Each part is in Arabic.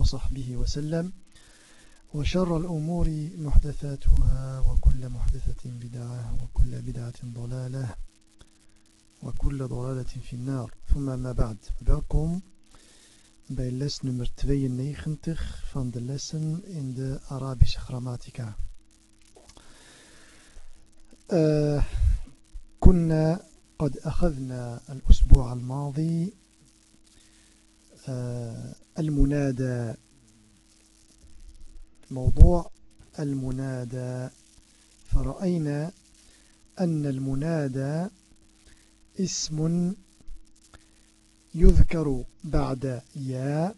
وصحبه وسلم وشر الأمور محدثاتها وكل محدثة بدعة وكل بدعة ضلالة وكل ضلالة في النار ثم ما بعد welkom bij les nummer 92 van de lessen in de Arabische grammatica. كنا قد أخذنا الأسبوع الماضي المنادى موضوع المنادى. فرأينا أن المنادى اسم يذكر بعد يا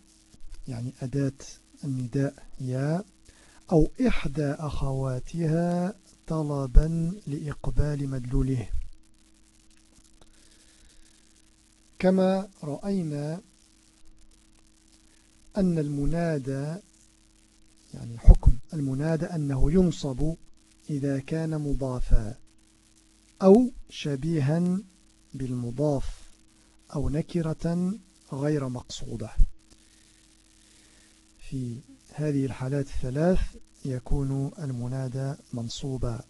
يعني أداة النداء يا أو إحدى أخواتها طلبا لإقبال مدلوله. كما رأينا أن المنادى يعني حكم المنادى أنه ينصب إذا كان مضافا أو شبيها بالمضاف أو نكرة غير مقصودة. في هذه الحالات الثلاث يكون المنادى منصوبا.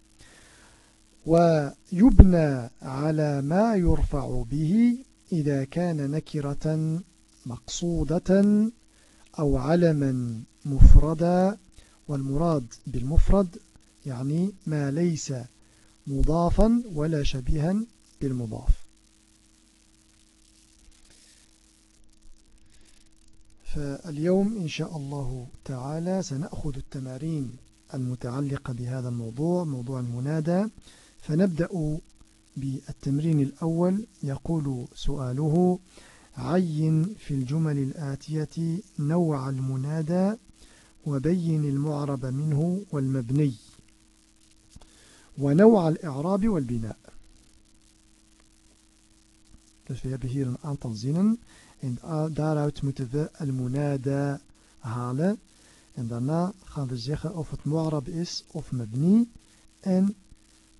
ويبنى على ما يرفع به إذا كان نكرة مقصودة أو علما مفردا والمراد بالمفرد يعني ما ليس مضافا ولا شبيها بالمضاف. فاليوم إن شاء الله تعالى سنأخذ التمارين المتعلقة بهذا الموضوع موضوع المنادى. فنبدأ بالتمرين الأول يقول سؤاله عين في الجمل الآتية نوع المنادى وبين المعرب منه والمبني ونوع الإعراب والبناء Dus we hebben hier een aantal zinnen en daaruit moeten we al-munada halen. En daarna gaan we zeggen of het mu'arab is of mabni en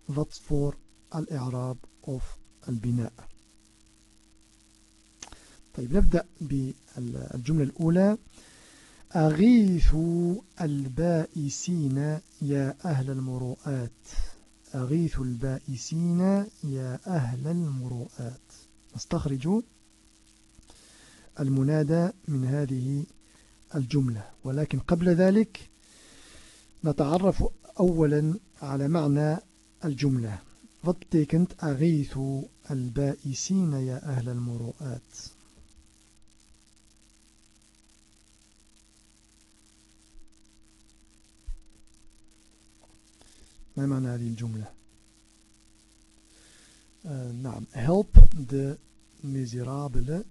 wat voor al-i'rab of al-bina. طيب نبدأ بالجملة الأولى. أغيث البائسين يا أهل المروءات. أغيث البائسين يا أهل المروءات. نستخرج المنادى من هذه الجملة. ولكن قبل ذلك نتعرف أولا على معنى الجملة. Wat betekent أغيث البائسين يا أهل المروءات؟ ما معنى هذه الجملة uh, نعم help de miserabele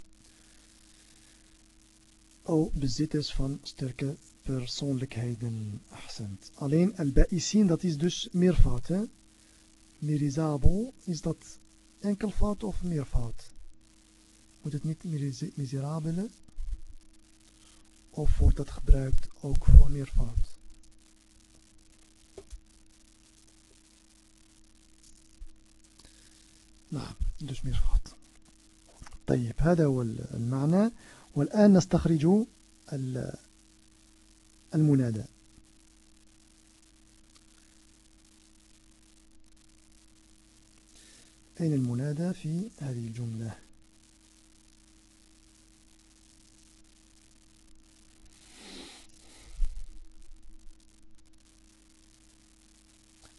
o bezitters van sterke persoonlijkheden accent. Alleen al-ba'isin dat is dus meervoud hè miserabel is dat enkelvoud of meervoud moet het niet miserabele of wordt dat gebruikt ook voor meervoud نعم dus meervoud طيب هذا هو المعنى. والآن نستخرج المنادى. أين المنادى في هذه الجملة؟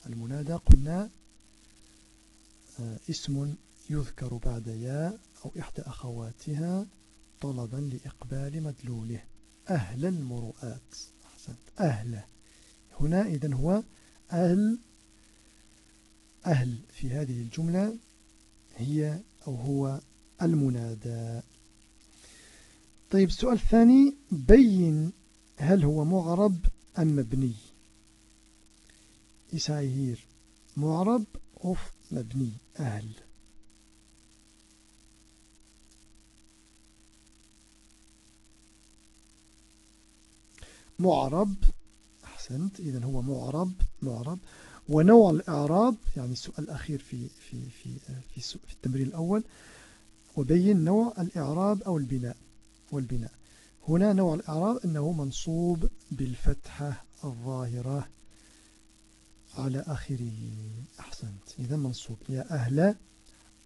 المنادى قلنا اسم يذكر بعد يا أو إحدى أخواتها طلبا لإقبال مدلوله. أهل المروءات أحسنت. أهل. هنا إذن هو أهل. أهل في هذه الجملة هي أو هو المنادى. طيب السؤال الثاني بين هل هو معرب أم مبني is hier معرب of مبني أهل معرب أحسنت. إذا هو معرب معرب. ونوع الإعراب يعني السؤال الأخير في في في في, في التمرين الأول وبين نوع الإعراب أو البناء والبناء. هنا نوع الإعراب أنه منصوب بالفتحة الظاهرة. على آخره. أحسنت. إذا منصوب. يا أهل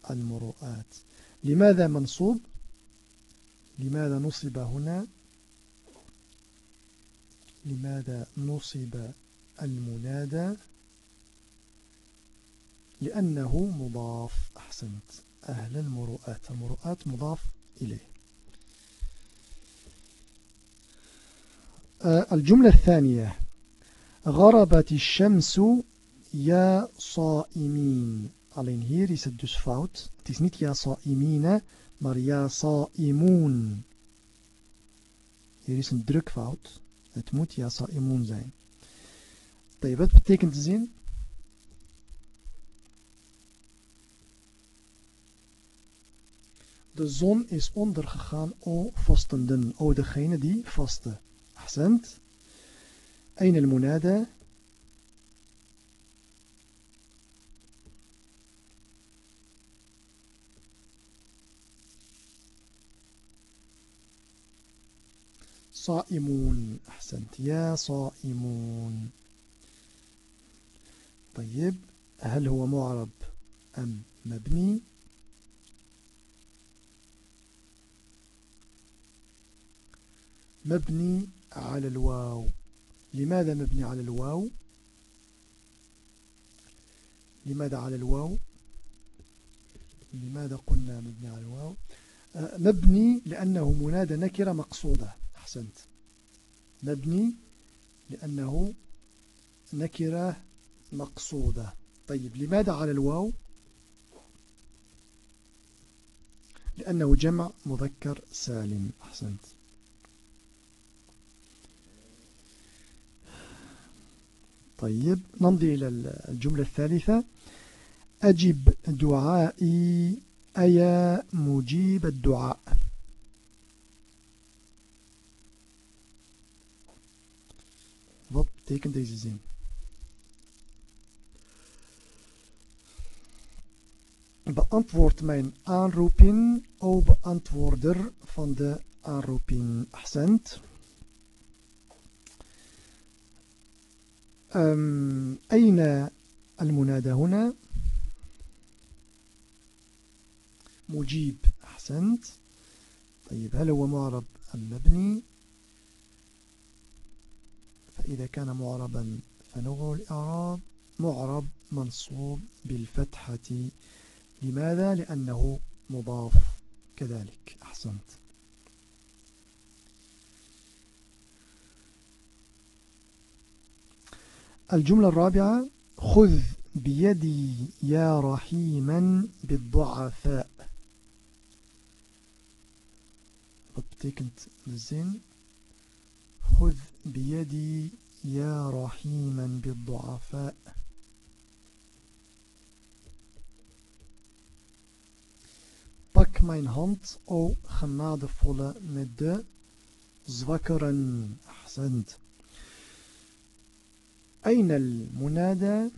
المروءات. لماذا منصوب؟ لماذا نصب هنا؟ لماذا نصب المنادى؟ لأنه مضاف. أحسنت. أهل المروءات. المروءات مضاف إليه. آه، الجملة الثانية. غربت الشمس ja sa'imin. Alleen hier is het dus fout. Het is niet ja sa'imine, maar ja Saimun. Hier is een drukfout. Het moet ja Saimun zijn. Wat betekent de zin? De zon is ondergegaan, o vastenden, o degene die vasten. Ahsend. أين المنادى؟ صائمون. أحسنت. يا صائمون. طيب هل هو معرب أم مبني؟ مبني على الواو. لماذا مبني على الواو؟ لماذا على الواو؟ لماذا قلنا مبني على الواو؟ آه، مبني لأنه منادى نكرة مقصودة. أحسنت. مبني لأنه نكرة مقصودة. طيب لماذا على الواو؟ لأنه جمع مذكر سالم. أحسنت. طيب نمضي إلى الجملة الثالثة أجب دعائي أيا مجيب الدعاء Wat betekent deze zin? Beantwoord mijn aanroeping, o beantwoorder van de aanroeping. Accent. أين المنادى هنا؟ مجيب أحسنت. طيب هل هو معرب أم مبني فإذا كان معربا فنوع الإعراب معرب منصوب بالفتحة. لماذا؟ لأنه مضاف كذلك. أحسنت. الجملة الرابعة خذ بيدي يا رحيما بالضعفاء. وبتكنت الزين خذ بيدي يا رحيما بالضعفاء. Pak mijn hand o genadevolle met de zwakkeren احسنت أين المنادى؟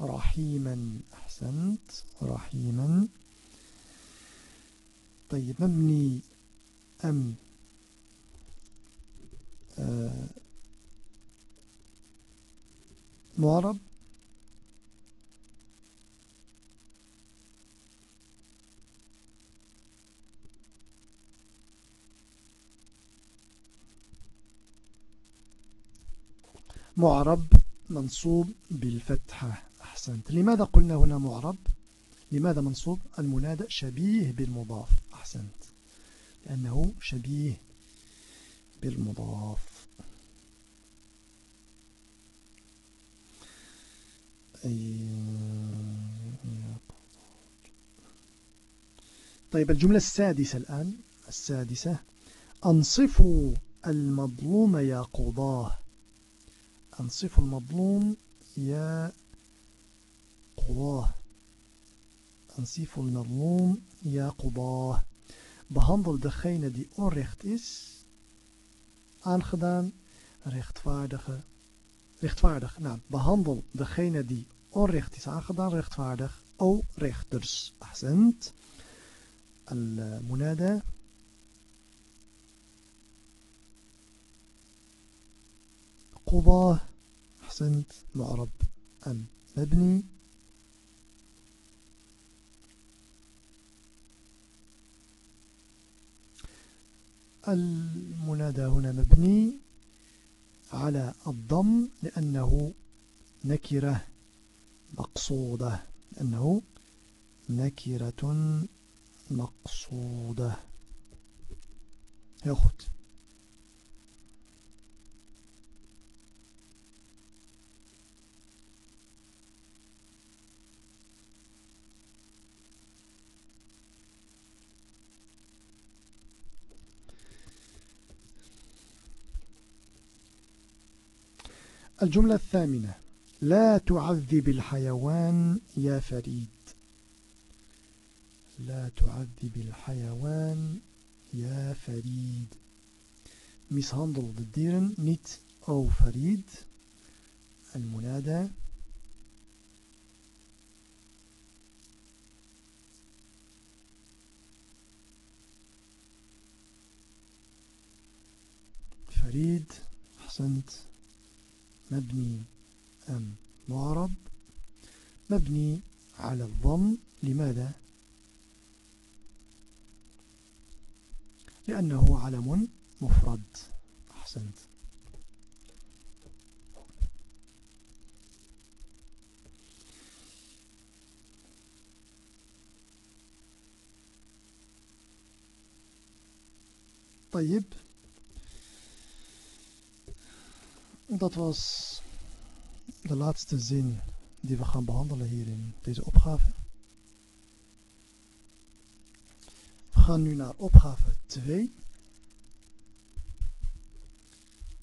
رحيما أحسنت. رحيما. طيب مبني أم؟ آه معرب. معرب منصوب بالفتحة. أحسنت. لماذا قلنا هنا معرب؟ لماذا منصوب؟ المنادى شبيه بالمضاف. أحسنت. لأنه شبيه بالمضاف. طيب الجملة السادسة الآن. السادسة. أنصفوا المظلوم يا قضاه. أنصفوا المظلوم يا قضاه أنصفوا المظلوم يا قضاه behandel degene die onrecht is aangedaan rechtvaardige rechtvaardig nou behandel degene die onrecht is aangedaan rechtvaardig o rechters ahsend المنادى قضاه أحسنت. معرب المبني المنادى هنا مبني على الضم لأنه نكرة مقصودة. لأنه نكرة مقصودة. heel goed الجملة الثامنة. لا تعذب الحيوان يا فريد. لا تعذب الحيوان يا فريد. de dieren niet o Farid المنادى. فريد أحسنت. مبني أم معرب مبني على الضم لماذا؟ لأنه علم مفرد. أحسنت. طيب. Dat was de laatste zin die we gaan behandelen hier in deze opgave. We gaan nu naar opgave 2.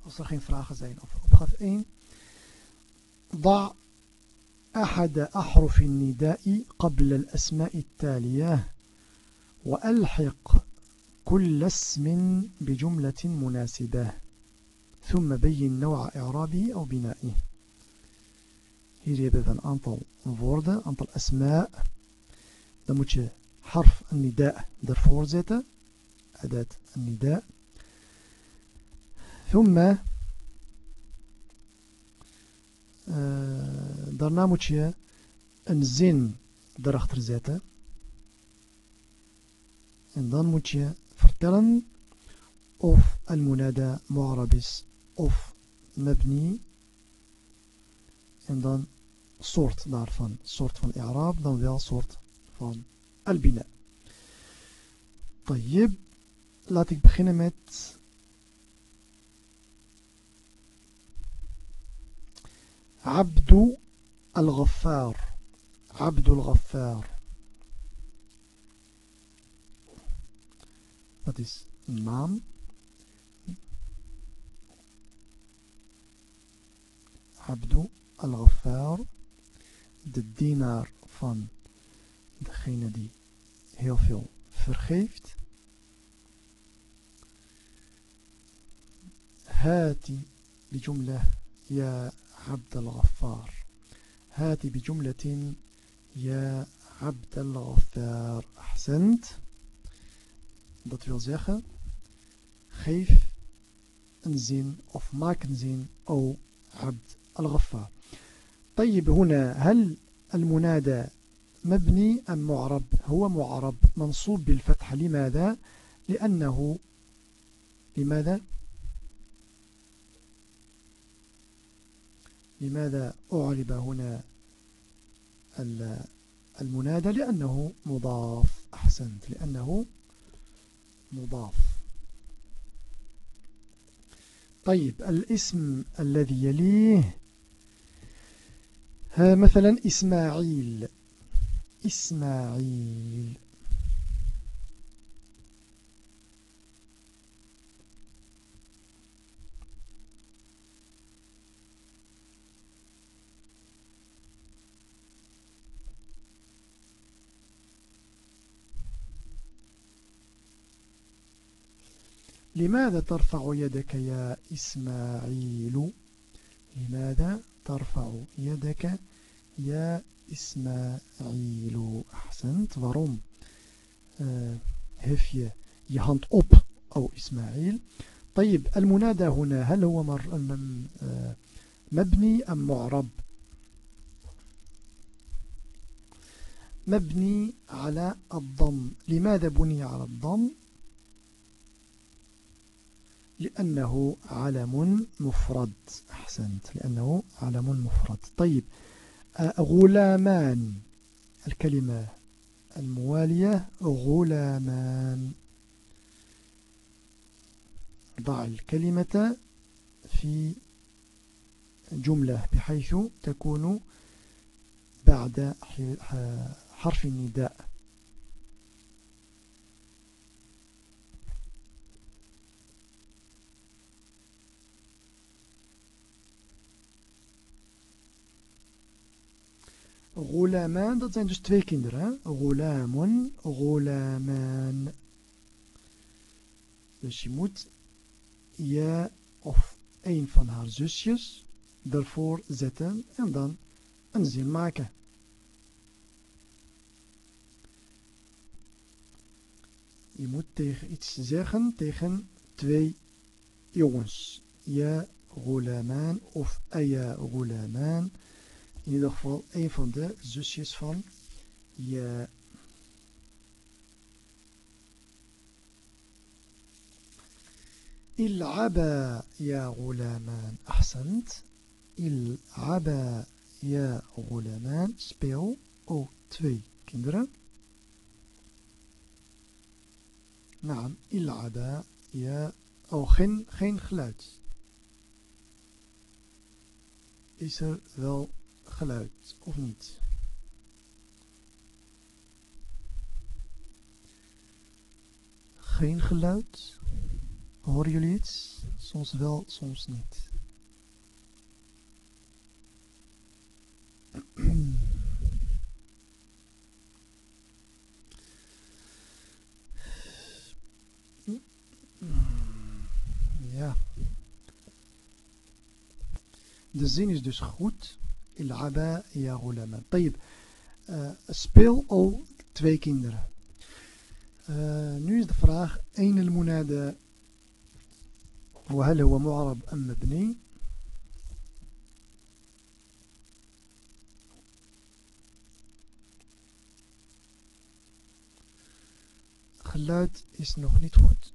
Als er geen vragen zijn over opgave 1. ضع أحد أحرف النداء قبل الأسماء التالية وألحق كل اسم بجملة مناسبة ثم بين نوع إعرابه أو بنائه Hier hebben we een aantal woorden, een aantal asma. Dan moet je harf een nida ervoor zetten. Adat een nida. ثم uh, daarna moet je een zin erachter zetten. En dan moet je vertellen of al-munada mu'arab is of mabni en dan soort daarvan. Soort van i'raab, dan wel soort van al-bina. طيب, laat ik beginnen met عبد الغفار عبد الغفار dat is een naam Abdu al-Ghaffar, de dienaar van degene die heel veel vergeeft. هاتي بجملة يا عبد الغفار هاتي بجملة يا عبد الغفار أحسنت dat wil zeggen geef een zin of maak een zin o abd الغفار. طيب هنا هل المنادى مبني أم معرب؟ هو معرب. منصوب بالفتح. لماذا؟ لأنه لماذا؟ لماذا أعرب هنا المنادى؟ لأنه مضاف. أحسنت. لأنه مضاف. طيب الاسم الذي يليه آه، مثلا إسماعيل إسماعيل لماذا ترفع يدك يا إسماعيل؟ لماذا ترفع يدك يا إسماعيل. أحسنت. waarom uh, hef je je hand طيب المنادى هنا هل هو مر مبني أم معرب؟ مبني على الضم. لماذا بني على الضم؟ لأنه علم مفرد. أحسنت. لأنه علم مفرد. طيب غلامان. الكلمة الموالية غلامان. ضع الكلمة في جملة بحيث تكون بعد حرف النداء. Gulaman, dat zijn dus twee kinderen. Gulamun, gulaman. Dus je moet je of een van haar zusjes ervoor zetten en dan een zin maken. Je moet tegen iets zeggen tegen twee jongens. Ja, gulaman of aya gulaman In ieder geval een van de zusjes van je العبا يا غلامان أحسنت العبا يا غلامان speel o twee kinderen نعم العبا يا oh geen, geen geluid is er wel geluid, of niet? Geen geluid? Horen jullie iets? Soms wel, soms niet. Ja. De zin is dus goed. العبا يا غلاما طيب speel al twee kinderen nu is de vraag أين المنادى وهل هو معرب أم مبني geluid is nog niet goed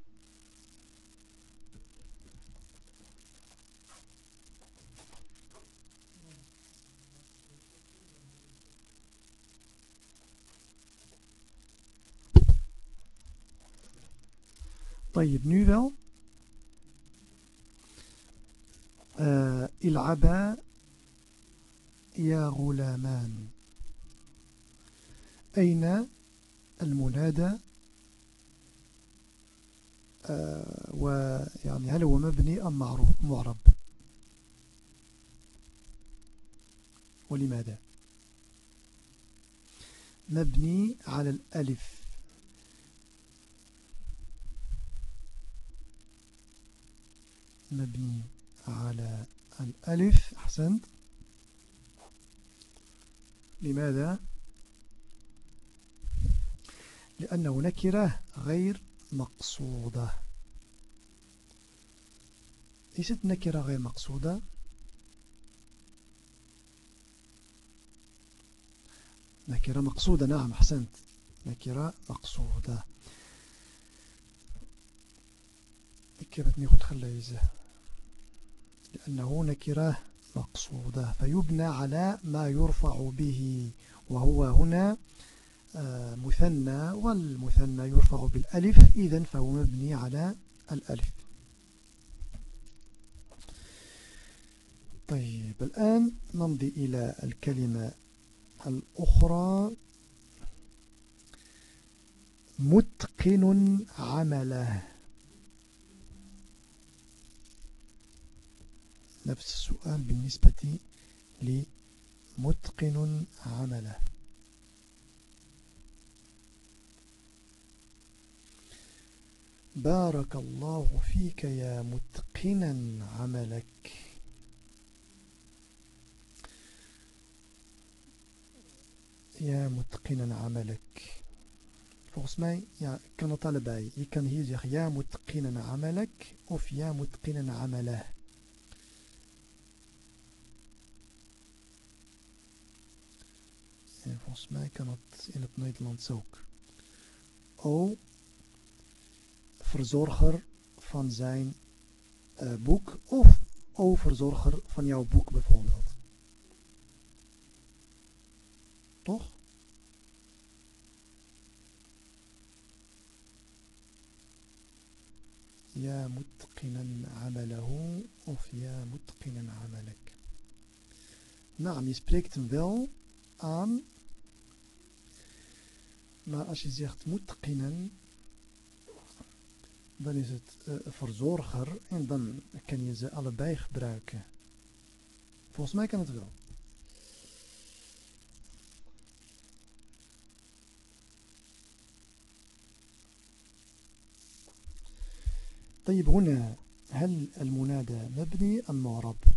طيب nu wel. uh, العبا يا غلامان. أين المنادى؟ uh, ويعني هل هو مبني أم معروف معرب؟ ولماذا؟ مبني على الألف. مبني على الألف. أحسنت. لماذا؟ لأنه نكرة غير مقصودة. ليست نكرة غير مقصودة. نكرة مقصودة. نعم أحسنت. نكرة مقصودة. Ik heb het niet goed gelezen. لأنه نكرة مقصودة فيبنى على ما يرفع به وهو هنا مثنى والمثنى يرفع بالألف إذن فهو مبني على الألف. طيب الآن نمضي إلى الكلمة الأخرى. متقن عمله. نفس السؤال بالنسبة لمتقن عمله. بارك الله فيك يا متقنا عملك. يا متقنا عملك. فقس ماي كان طالباي يكن هي يا متقنا عملك أو يا متقنا عمله En volgens mij kan het in het Nederlands ook. O verzorger van zijn uh, boek of o verzorger van jouw boek bijvoorbeeld. Toch? يا متقنا عمله of يا متقنا عملك نعم je spreekt hem wel aan maar als je zegt mutqinan dan is het uh, verzorger en dan kan je ze allebei gebruiken volgens mij kan het wel طيب هنا هل المنادى مبني أم معرب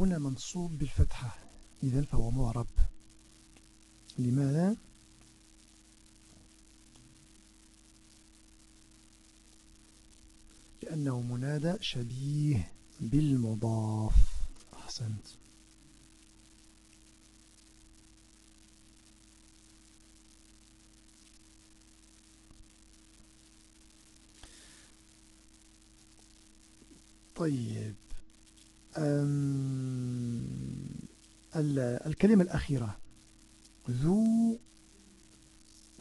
هنا منصوب بالفتحة. إذا فهو معرب. لماذا؟ لأنه منادى شبيه بالمضاف. أحسنت. طيب. الكلمة الأخيرة. ذو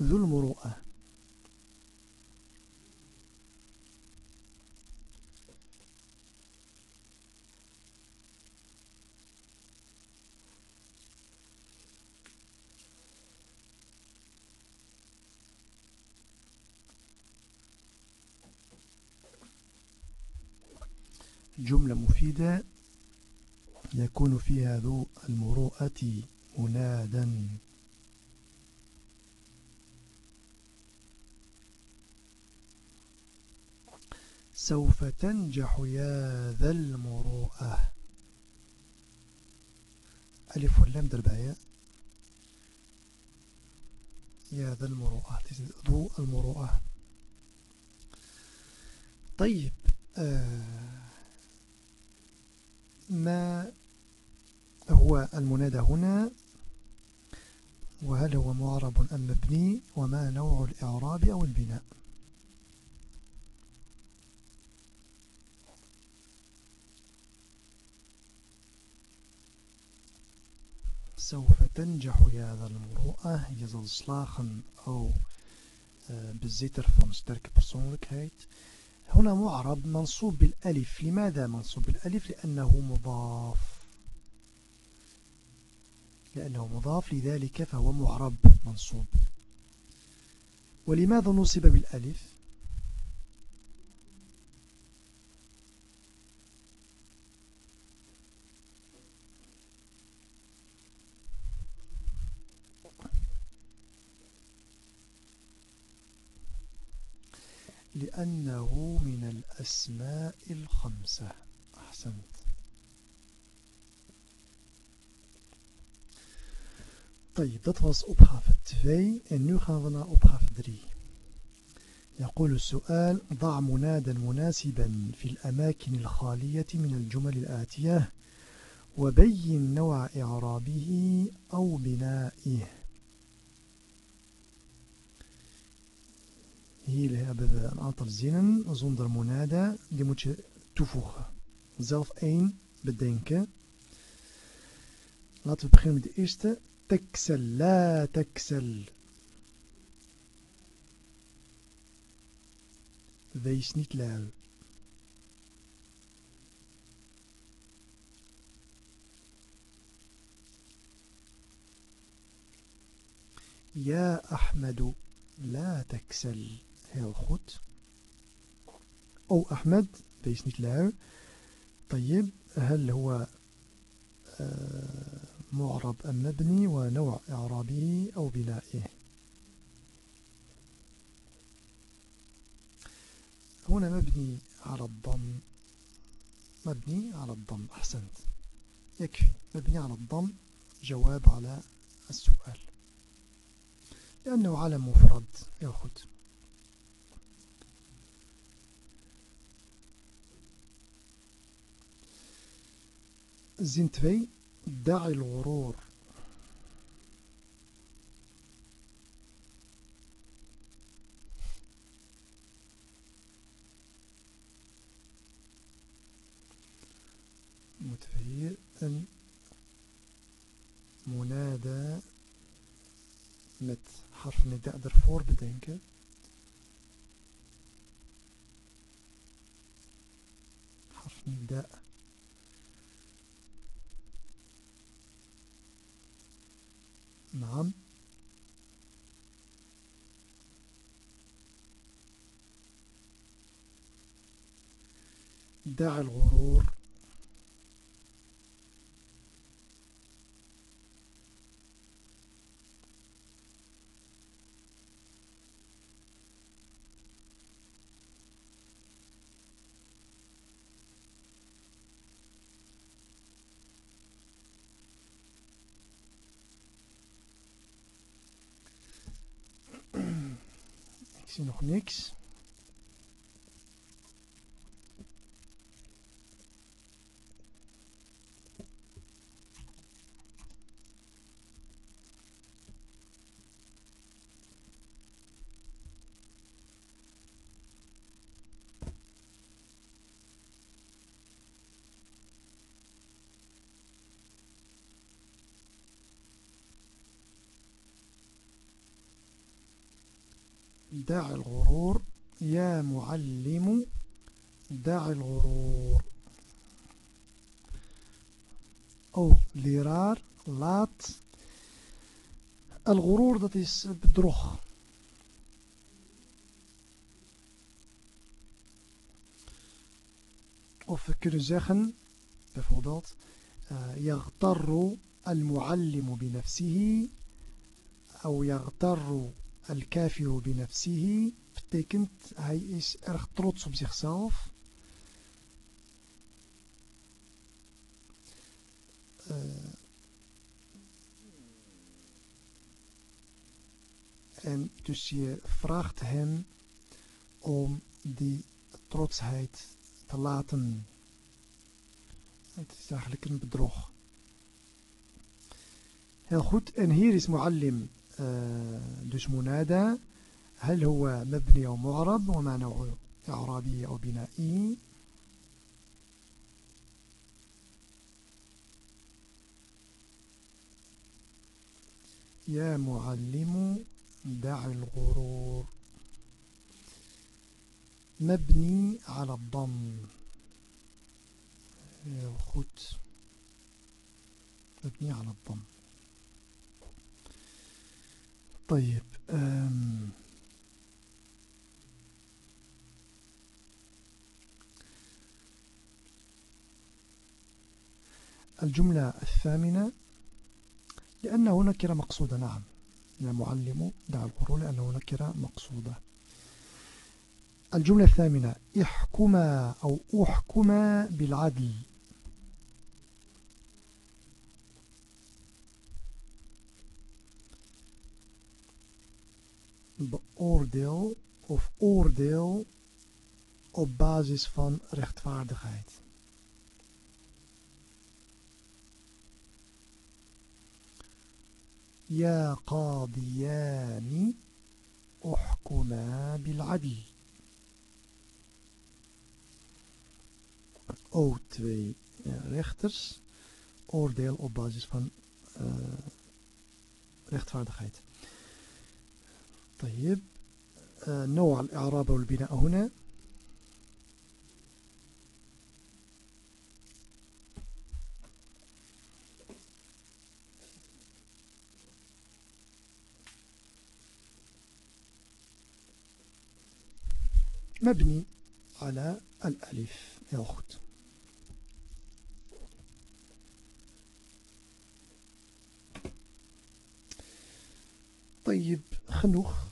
ذو المروءة. جملة مفيدة. يكون فيها ذو المروءة منادا. سوف تنجح يا ذا المروءة. ألف واللام درباية يا ذا المروءة. ذو المروءة. طيب آه ما هو المنادى هنا؟ وهل هو معرب أم مبني؟ وما نوع الإعراب أو البناء؟ سوف تنجح يا ذا المروءة je zal slagen o uh, bezitter van sterke persoonlijkheid هنا معرب منصوب بالألف. لماذا منصوب بالألف؟ لأنه مضاف. لأنه مضاف لذلك فهو معرب منصوب. ولماذا نصب بالألف؟ لأنه من الأسماء الخمسة. أحسنت. طيب دات واس أبخاف التفاي إن نو غان فنا أبخاف يقول السؤال ضع منادا مناسبا في الأماكن الخالية من الجمل الآتية وبين نوع إعرابه أو بنائه هي اللي we een aantal zinnen zonder monade. Die moet je toevoegen. Zelf één bedenken. Laten we beginnen met de. تكسل لا تكسل. ويس نيت لاو يا أحمد لا تكسل. هيل خوت أو أحمد ويس نيت لاو طيب هل هو معرب المبني ونوع إعرابه أو بنائه. هنا مبني على الضم. مبني على الضم أحسنت. يكفي. مبني على الضم جواب على السؤال. لأنه علم مفرد يأخذ زين تفين دعي الغرور. متفير أن منادى مت حرف نداء درفور بدينك حرف نداء نعم. دع الغرور. Next. دع الغرور يا معلم دع الغرور. أو leraar laat الغرور is bedrog of we kunnen zeggen bijvoorbeeld يغتر المعلم بنفسه أو يغتر Al-kafiru binafsihi betekent hij is erg trots op zichzelf. Uh, en dus je vraagt hem om die trotsheid te laten. Het is eigenlijk een bedrog. Heel goed. En hier is muallim dus منادى هل هو مبني أو معرب وما نوع إعرابه أو بنائه يا معلم دع الغرور. مبني على الضم. goed مبني على الضم. طيب الجملة الثامنة لأنه نكرة مقصودة. نعم يا معلم دع القرون لأنه نكرة مقصودة. الجملة الثامنة احكما أو أحكما بالعدل. beoordeel of oordeel op basis van rechtvaardigheid. يا قاضيان احكما بالعدل O twee rechters oordeel op basis van uh, rechtvaardigheid. طيب. آه، نوع الإعراب والبناء هنا. مبني على الألف يا أخت. طيب genoeg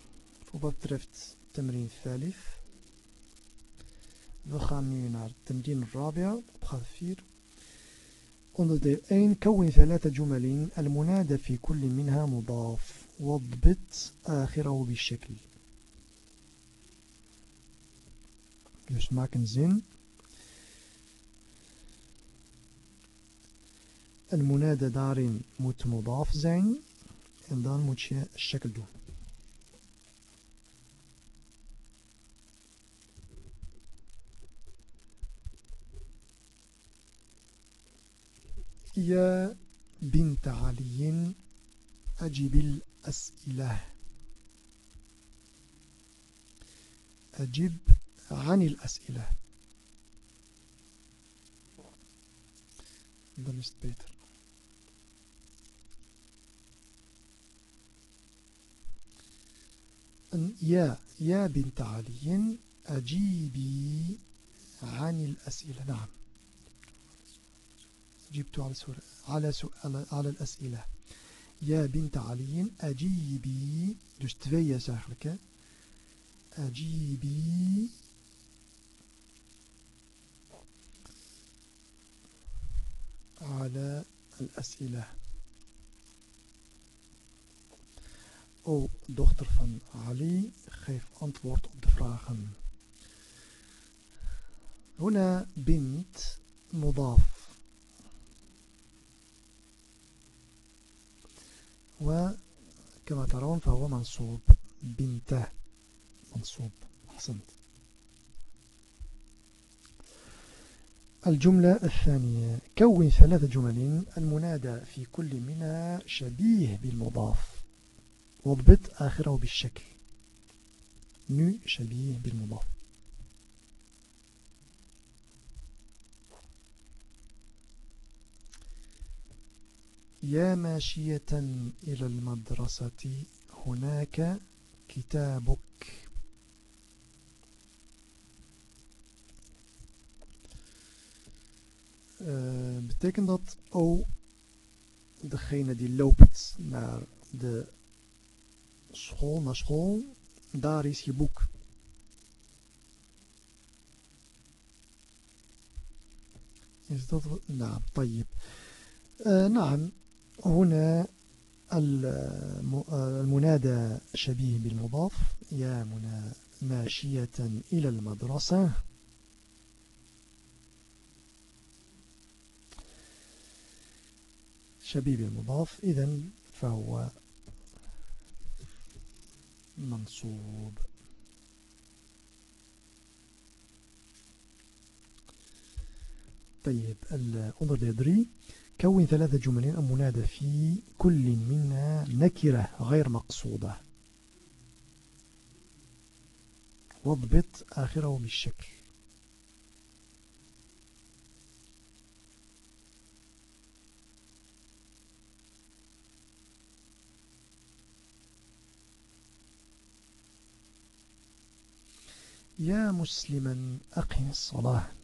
betreft التمرين الثالث We gaan nu التمرين الرابع 4 onderdeel 1 كون ثلاثة جمل المنادى في كل منها مضاف واضبط آخره بالشكل Dus maak een zin. المنادى daarin moet مضاف zijn en dan moet الشكل doen. يا بنت علي أجب الأسئلة. أجب عن الأسئلة. Het beter. يا يا بنت علي أجيبي عن الأسئلة. نعم. جبت على سؤال على سؤال على الأسئلة. يا بنت علي أجيبي yes eigenlijk hè أجيبي. على الأسئلة. van Ali, geef antwoord op de vragen. هنا بنت مضاف. وكما ترون فهو منصوب بنته. منصوب. أحسنت. الجملة الثانية. كون ثلاث جمل المنادى في كل منها شبيه بالمضاف. واضبط آخره بالشكل. نو شبيه بالمضاف. يا ماشية إلى المدرسة هناك كتابك Uh, betekent dat O, degene die loopt naar de school, naar school, daar is je boek. Is dat wat? Nou, طيب. Uh, نعم هنا المنادى شبيه بالمضاف. يا منا ماشية إلى المدرسة. شبيه بالمضاف. إذن فهو منصوب. طيب الأمر 3 كون ثلاث جمل المنادى في كل منها نكرة غير مقصودة. واضبط آخره بالشكل يا مسلما أقم الصلاة.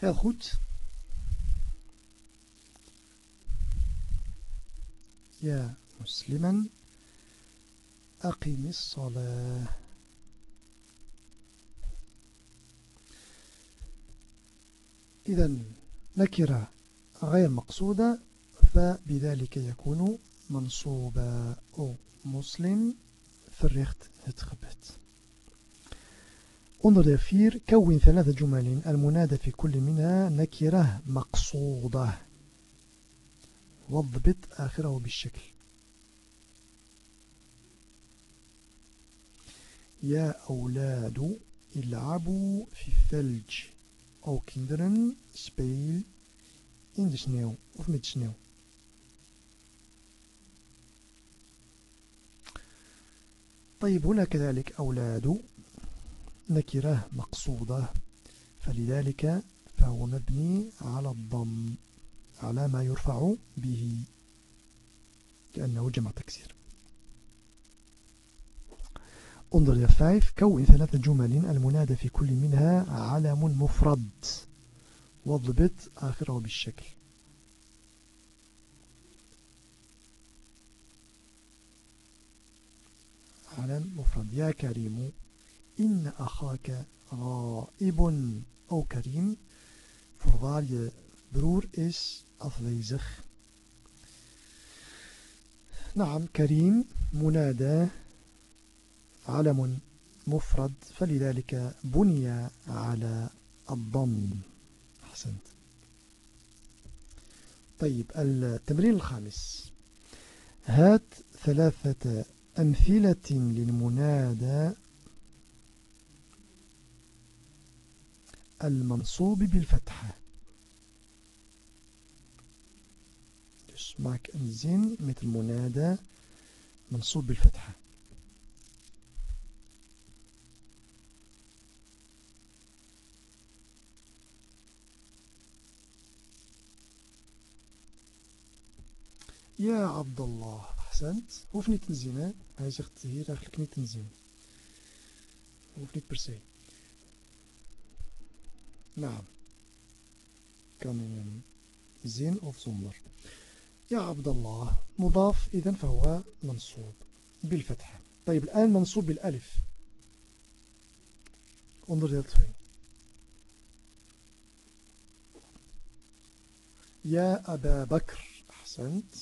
Heel goed. يا مسلما أقم الصلاة إذا نكرة غير مقصودة فبذلك يكون منصوبا أو مسلم verricht het. Onderdeel 4. كون ثلاث جمل المنادى في كل منها نكرة مقصودة. واضبط آخره بالشكل. يا أولاد العبوا في الثلج. أو kinderen speel in de sneeuw of met sneeuw طيب هنا كذلك أولاد. نكرة مقصودة. فلذلك فهو مبني على الضم على ما يرفع به لأنه جمع تكسير. Onderdeel 5 كون ثلاث جمل المنادى في كل منها علم مفرد. واضبط آخره بالشكل. علم مفرد. يا كريم. إن أخاك غائب أو كريم. Voorwaar je broer is afwezig. نعم كريم منادى علم مفرد. فلذلك بني على الضم. أحسنت. طيب التمرين الخامس. هات ثلاثة أمثلة للمنادى المنصوب بالفتحة اسمك انزين مثل منادى منصوب بالفتحة يا عبد الله أحسنت. وفنيت تنزين هاي زغت هي داخلك نتنزين وفنيت برسيت In een zin of zonder. يا عبد الله مضاف إذن فهو منصوب بالفتحة طيب الآن منصوب بالألف. onderdeel 2 يا أبا بكر أحسنت.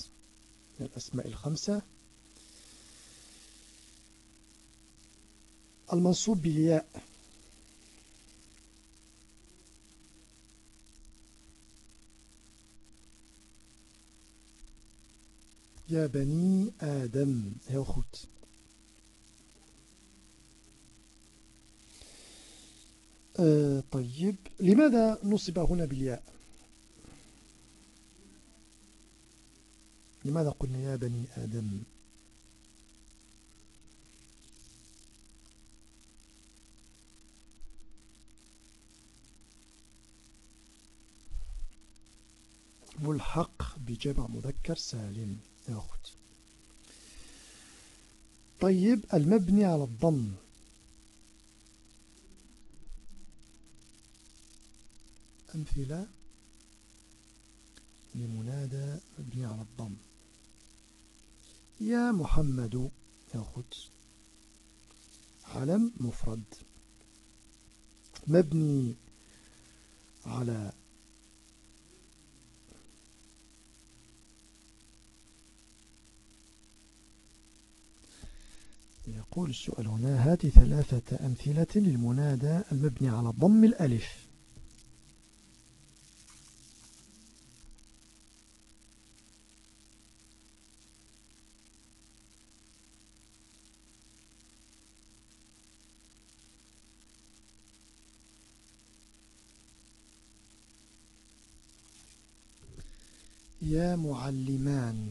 من الأسماء الخمسة. المنصوب بالياء يا بني آدم heel goed uh, طيب لماذا نصب هنا بالياء؟ لماذا قلنا يا بني آدم؟ ملحق بجمع مذكر سالم. يا أخت طيب المبني على الضم. أمثلة لمنادى مبني على الضم. يا محمد أخت علم مفرد. مبني على يقول السؤال هنا هات ثلاثة أمثلة للمنادى المبني على ضم الألف. يا معلمان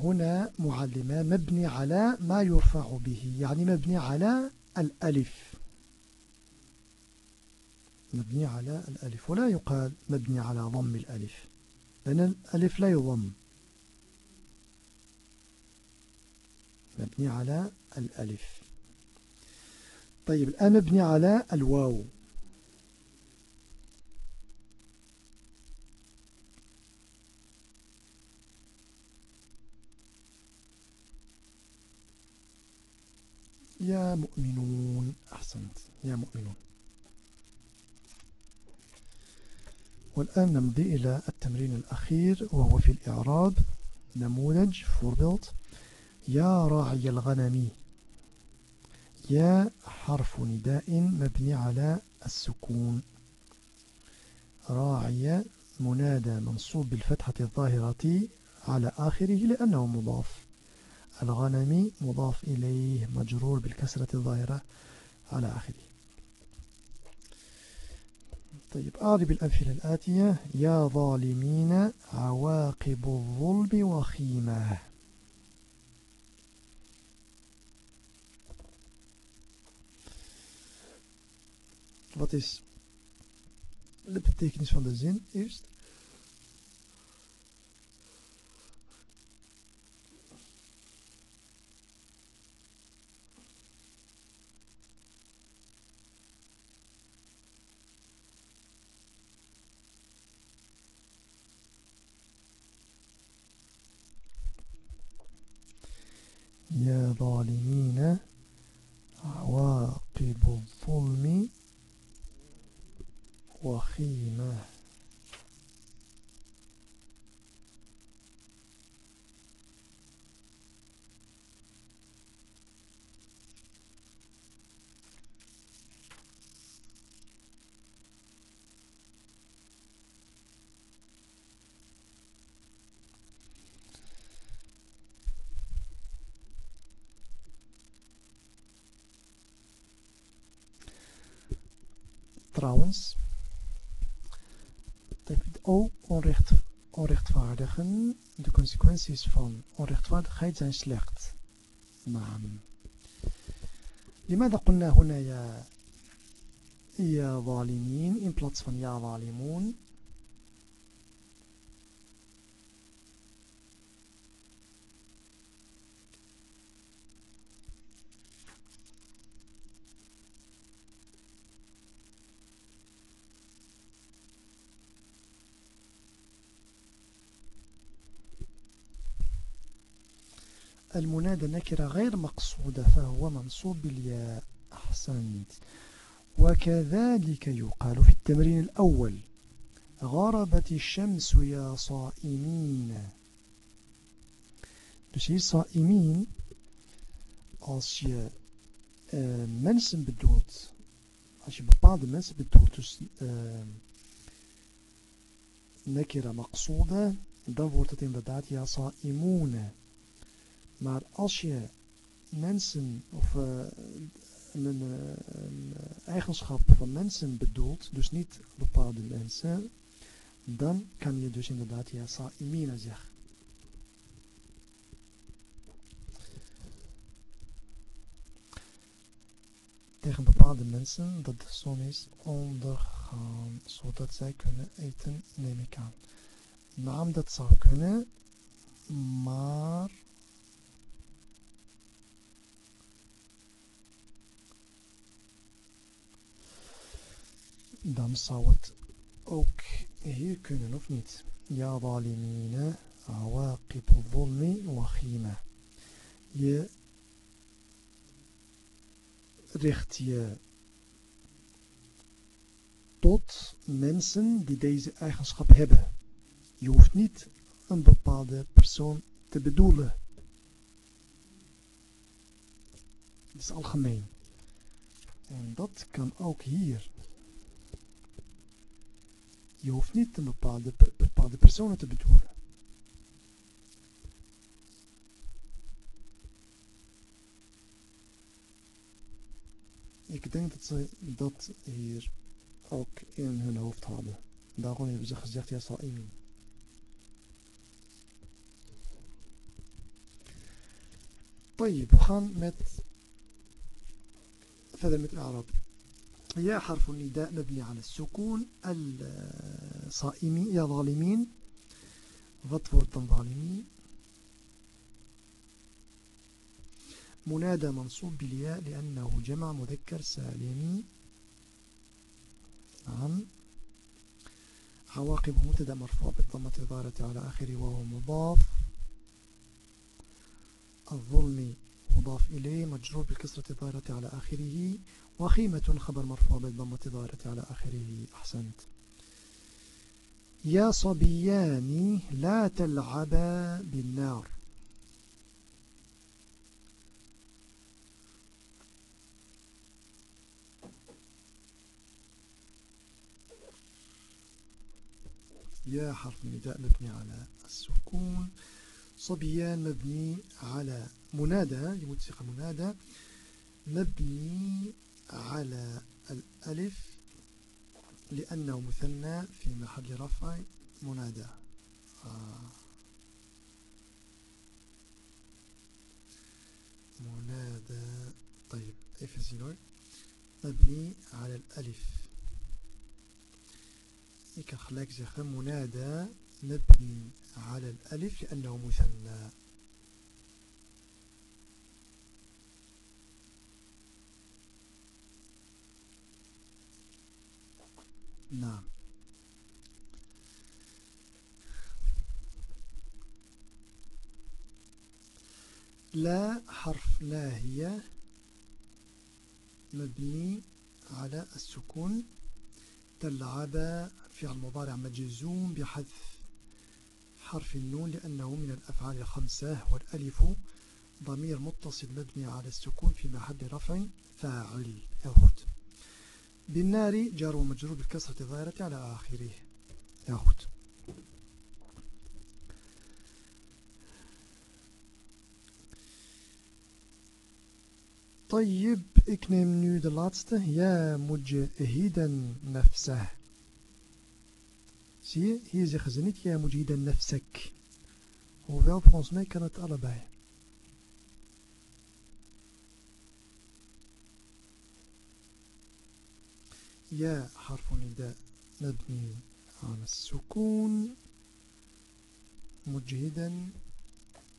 هنا معلمان مبني على ما يرفع به يعني مبني على الألف. مبني على الألف ولا يقال مبني على ضم الألف لأن الألف لا يضم. مبني على الألف. طيب الآن مبني على الواو. يا مؤمنون. أحسنت. يا مؤمنون. والآن نمضي إلى التمرين الأخير وهو في الإعراب. نموذج voorbeeld يا راعي الغنم. يا حرف نداء مبني على السكون. راعي منادى منصوب بالفتحة الظاهرة على آخره لأنه مضاف. الغنم مضاف إليه مجرور بالكسرة الظاهرة على آخره. طيب أعرب الأمثلة الآتية. يا ظالمين عواقب الظلم وخيمة. Wat is de betekenis van de zin? Eerst? trouwens. Ook onrecht, onrechtvaardigen. De consequenties van onrechtvaardigheid zijn slecht. نعم لماذا قلنا هنا يا يا ظالمين in plaats van يا ظالمون نكرة غير مقصودة فهو منصوب بالياء أحسنت وكذلك يقال في التمرين الأول غربت الشمس يا صائمين Dus hier صائمين als je uh, mensen bedoelt, als je bepaalde mensen bedoelt, dus uh, nekira maqsoda, dan wordt het inderdaad ja saimune. Maar als je mensen of uh, een, een, eigenschap van mensen bedoelt, dus niet bepaalde mensen, dan kan je dus inderdaad ja sa'imina zeggen. Tegen bepaalde mensen dat de zon is ondergaan, zodat zij kunnen eten, neem ik aan. Naam dat zou kunnen, maar dan zou het ook hier kunnen of niet. Ja zalimina awaqib dhulmi wa khima. Je richt je tot mensen die deze eigenschap hebben. Je hoeft niet een bepaalde persoon te bedoelen. Het is algemeen. En dat kan ook hier. Je hoeft niet een bepaalde, bepaalde personen te bedoelen. Ik denk dat ze dat hier ook in hun hoofd hadden. Daarom hebben ze gezegd, ja, zal in. طيب we gaan met verder met Arab. يا حرف النداء مبني على السكون الصائمين يا ظالمين. wat ظالمين. منادى منصوب بالياء لأنه جمع مذكر سالم نعم. عواقب مبتدأ مرفوع بالضمة الظاهرة على آخره وهو مضاف. الظلم مضاف إليه مجرور بالكسرة الظاهرة على آخره وخيمة خبر مرفوع بالضمة ظاهرة على آخره. أحسنت. يا صبيان لا تلعبا بالنار. يا حرف النداء مبني على السكون. صبيان مبني على منادى يمتسق منادى مبني على الألف لأنه مثنى في محل رفع منادى. آه. منادى. طيب zien مبني على الألف. ik kan gelijk منادى مبني على الألف لأنه مثنى. نعم. لا حرف لا هي مبني على السكون. تلعب فعل مضارع مجزوم بحذف حرف النون لأنه من الأفعال الخمسة والألف ضمير متصل مبني على السكون في محل رفع فاعل ياخد بالنار جار ومجرور بالكسرة الظاهرة على آخره ياخد طيب ik neem nu. Ja, mujahiden nafsah. Zie je, hier zeggen ze niet ja mujahiden nafsak. Hoewel volgens mij kan het allebei. يا حرف نداء مبني على السكون مجهدا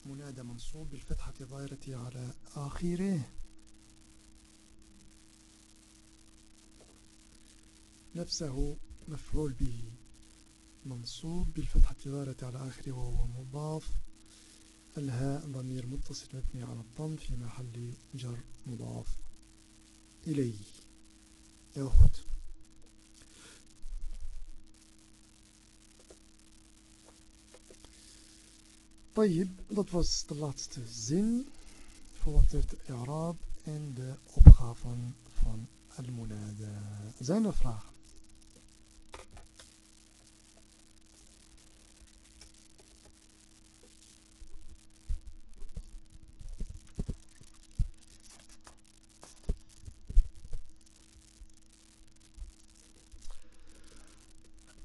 منادى منصوب بالفتحة الظاهرة على آخره نفسه مفعول به منصوب بالفتحة الظاهرة على آخره وهو مضاف الهاء ضمير متصل مبني على الضم في محل جر مضاف إليه goed. طيب dat was de laatste zin voor het i'raab en de opgaven van al-munada. Zijn er vragen?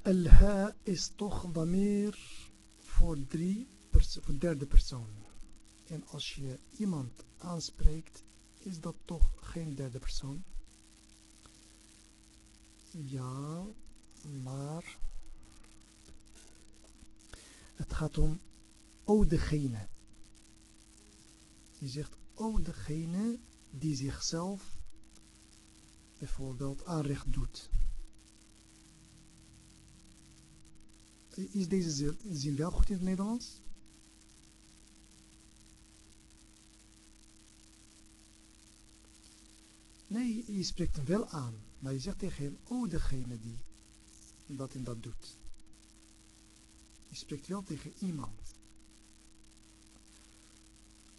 Al-ha is toch meer voor, drie voor derde persoon. En als je iemand aanspreekt, is dat toch geen derde persoon? Ja, maar het gaat om o. Je zegt o die zichzelf bijvoorbeeld aanrecht doet. Is deze zin wel goed in het Nederlands? Nee, je spreekt hem wel aan. Maar je zegt tegen hem, oh degene die dat en dat doet. Je spreekt wel tegen iemand.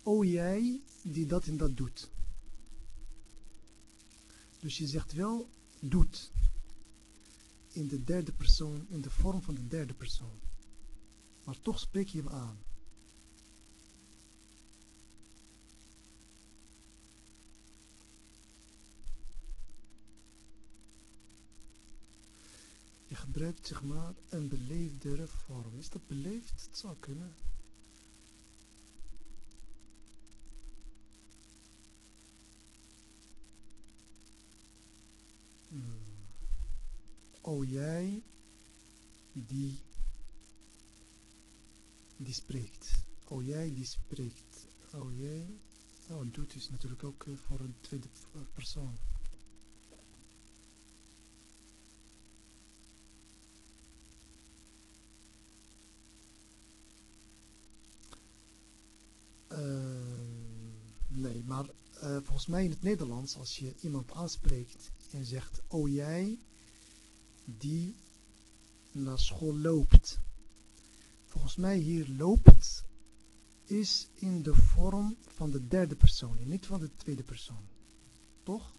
Oh jij die dat en dat doet. Dus je zegt wel doet. In de derde persoon, in de vorm van de derde persoon. Maar toch spreek je hem aan. gebruikt zeg maar een beleefdere vorm. Is dat beleefd? Het zou kunnen. Oh jij die die spreekt. Oh jij die spreekt. Oh jij. Oh, doet is natuurlijk ook eh, voor een tweede persoon. Maar uh, volgens mij in het Nederlands, als je iemand aanspreekt en zegt, oh jij die naar school loopt. Volgens mij hier loopt is in de vorm van de derde persoon en niet van de tweede persoon. Toch?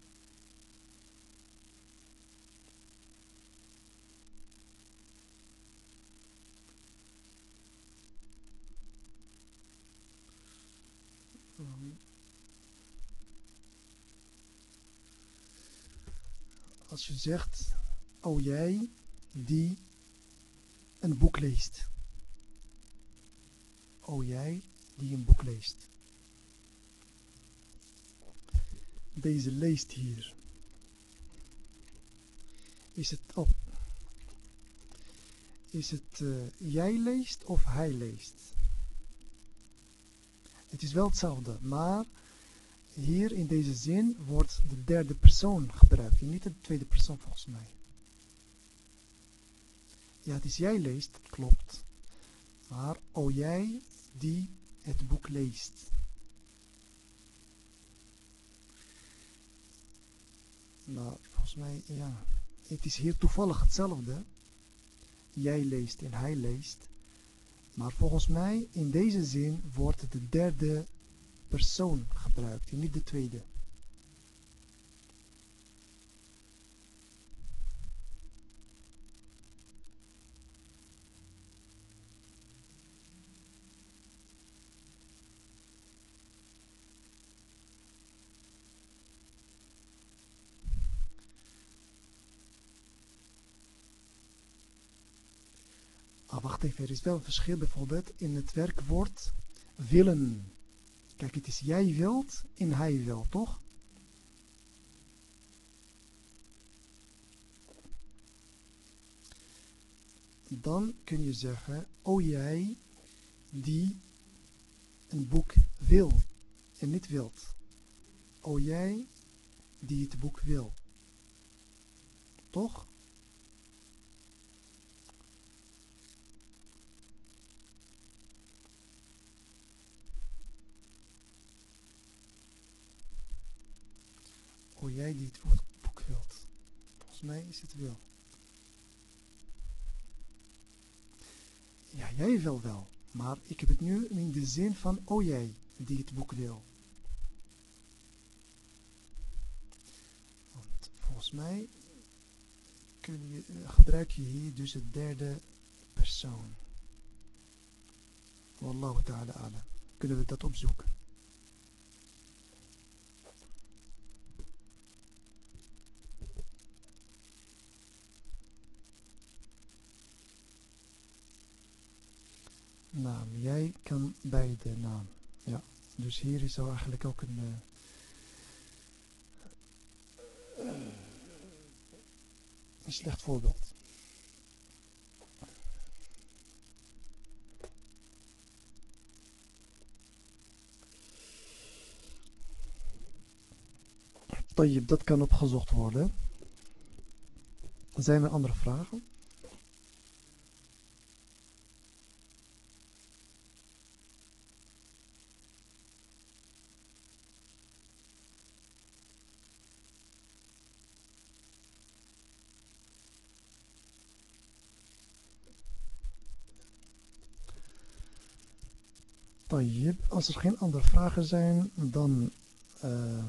als je zegt, oh jij die een boek leest. Oh jij die een boek leest. Deze leest hier. Is het op? Is het uh, jij leest of hij leest? Het is wel hetzelfde, maar hier in deze zin wordt de derde persoon gebruikt. Niet de tweede persoon volgens mij. Ja, het is jij leest, klopt. Maar o jij die het boek leest. Nou, volgens mij, ja. Het is hier toevallig hetzelfde. Jij leest en hij leest. Maar volgens mij, in deze zin, wordt de derde persoon gebruikt en niet de tweede. Er is wel een verschil bijvoorbeeld in het werkwoord willen. Kijk, het is jij wilt en hij wil, toch? Dan kun je zeggen, oh jij die een boek wil en niet wilt. Oh jij die het boek wil. Toch? Hoe jij die het boek wilt. Volgens mij is het wel. Ja, jij wil wel. Maar ik heb het nu in de zin van, oh jij die het boek wil. Want volgens mij kun je, eh, gebruik je hier dus het derde persoon. Wallahu ta'ala ala. Kunnen we dat opzoeken? naam. Jij kan bij de naam. Ja, dus hier is er eigenlijk ook een... Uh, een slecht voorbeeld. Dat kan opgezocht worden. Zijn er andere vragen? Als er geen andere vragen zijn, dan... Uh,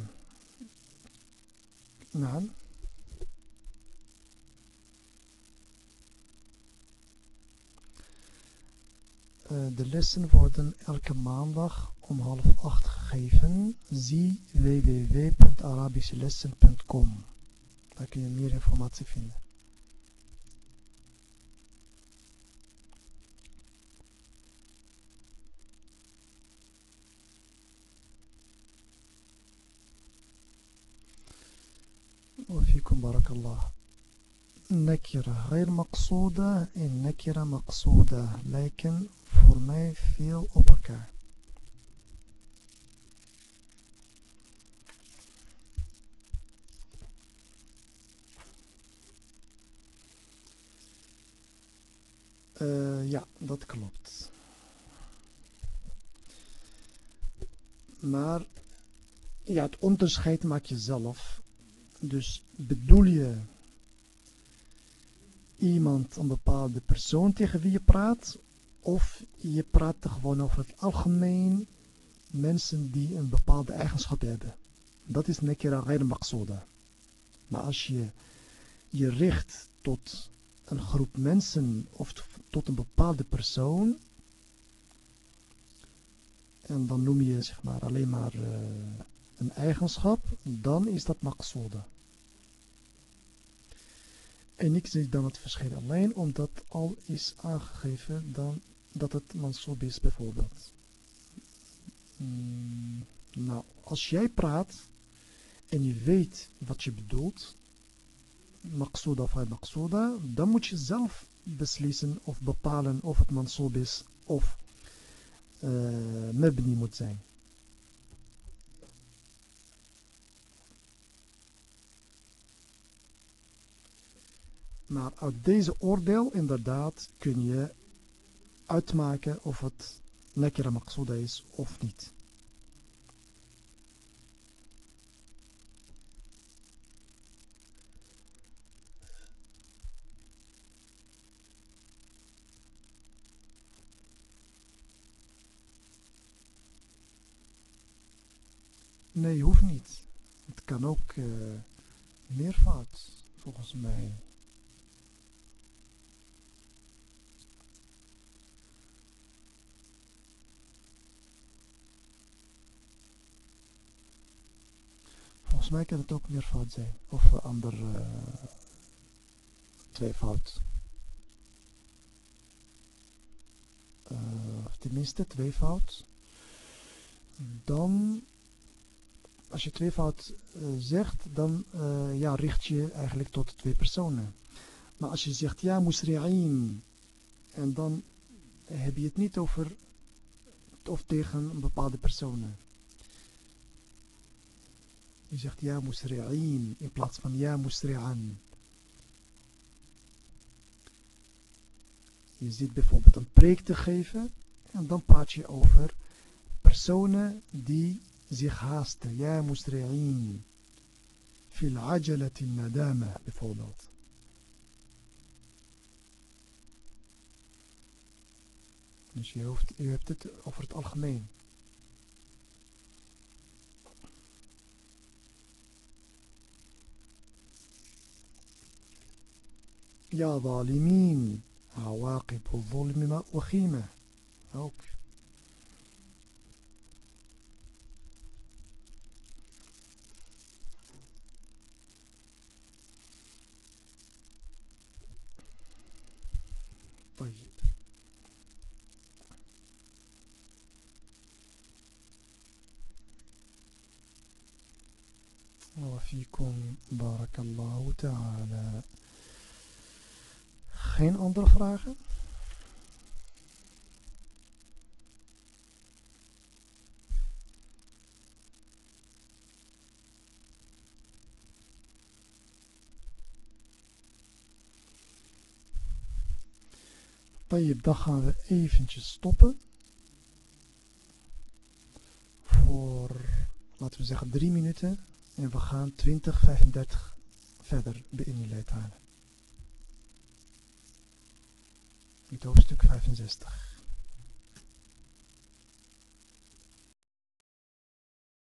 de lessen worden elke maandag om half acht gegeven. Zie www.arabischelessen.com Daar kun je meer informatie vinden. بارك الله نكرة غير مقصودة en nakira مقصودة lijken voor mij veel op elkaar. Uh, ja, dat klopt. Maar ja, het onderscheid maak je zelf dus bedoel je iemand, een bepaalde persoon tegen wie je praat, of je praat gewoon over het algemeen mensen die een bepaalde eigenschap hebben. Dat is nekira ghair. Maar als je je richt tot een groep mensen of tot een bepaalde persoon, en dan noem je zeg maar alleen maar uh, een eigenschap, dan is dat maqsoda. En ik zie dan het verschil alleen omdat al is aangegeven dan dat het mansoob is bijvoorbeeld. Hmm, nou, als jij praat en je weet wat je bedoelt, maqsoda of maqsoda, dan moet je zelf beslissen of bepalen of het mansoob is of uh, mebni moet zijn. Maar uit deze oordeel inderdaad kun je uitmaken of het nekere maqsuda is of niet. Nee, hoeft niet. Het kan ook uh, meervoud, volgens mij. Volgens mij kan het ook meervoud zijn. Of ander uh, tweevoud. Uh, tenminste tweevoud. Dan als je tweevoud uh, zegt, dan ja, richt je eigenlijk tot twee personen. Maar als je zegt ja, musri'in, en dan heb je het niet over of tegen een bepaalde personen. Je zegt ja, musri'in in plaats van ja, musri'an. Je zit bijvoorbeeld een preek te geven en dan praat je over personen die zich haasten. Ja musri'in. Fil ajalati nadama bijvoorbeeld. Dus je, hoeft, je hebt het over het algemeen. Ja, ظالمين عواقب الظلم وخيمة ook وفيكم بارك الله تعالى. Geen andere vragen? Dan gaan we eventjes stoppen. Voor, laten we zeggen, drie minuten. En we gaan 20, 35 verder bij inleiding halen. Het hoofdstuk 65.